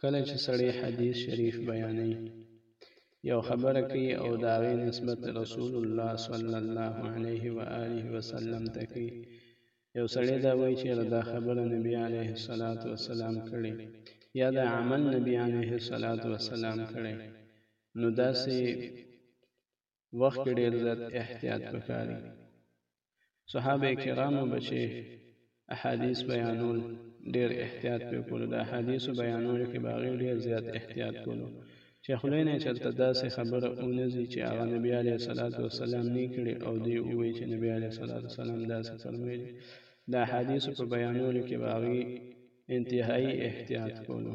کله چې سړی حدیث شریف بیانوي یو خبره کوي او د هغې نسبت رسول الله صلی الله علیه و آله وسلم ته کوي یو سړی دا وایي چې دا خبره نبی علیه الصلاة والسلام کړې یا دا عمل نبی علیه الصلاة والسلام کړی نو داسې وخت کې ډېر زیات احتیاط پکار دي. صحابه کرامو به چې احادیث بیانول ډېر احتیاط پې کولو د احادیثو بیانولو کې به هغوی ډېر زیات احتیاط کولو چې خولې نه چېرته داسې خبره ونه ځي چې هغه نبي علیه صلات وسلام نه کړي او دوی ووایي چې نبي علیه صلات وسلام داسې فرمایلي د احادیثو په بیانولو کې به هغوی انتهایی احتیاط کولو